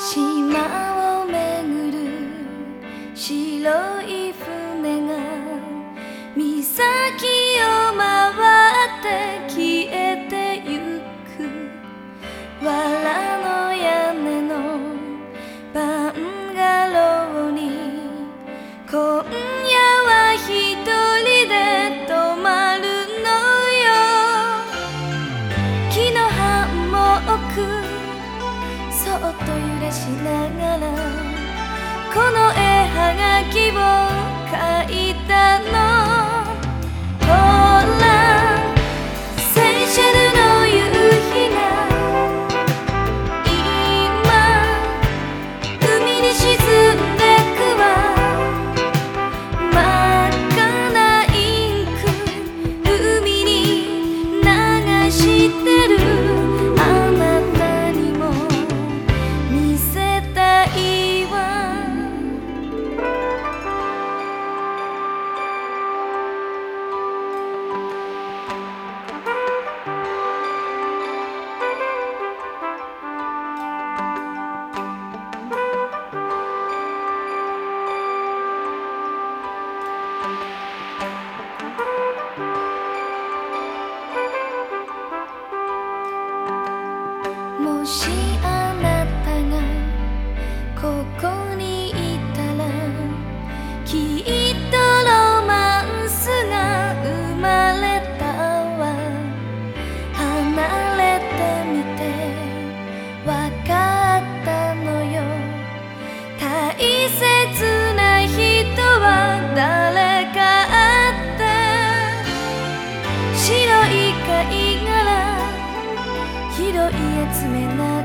戏码。そっと揺れしながらこの絵はがきを書いたの。西安い集めない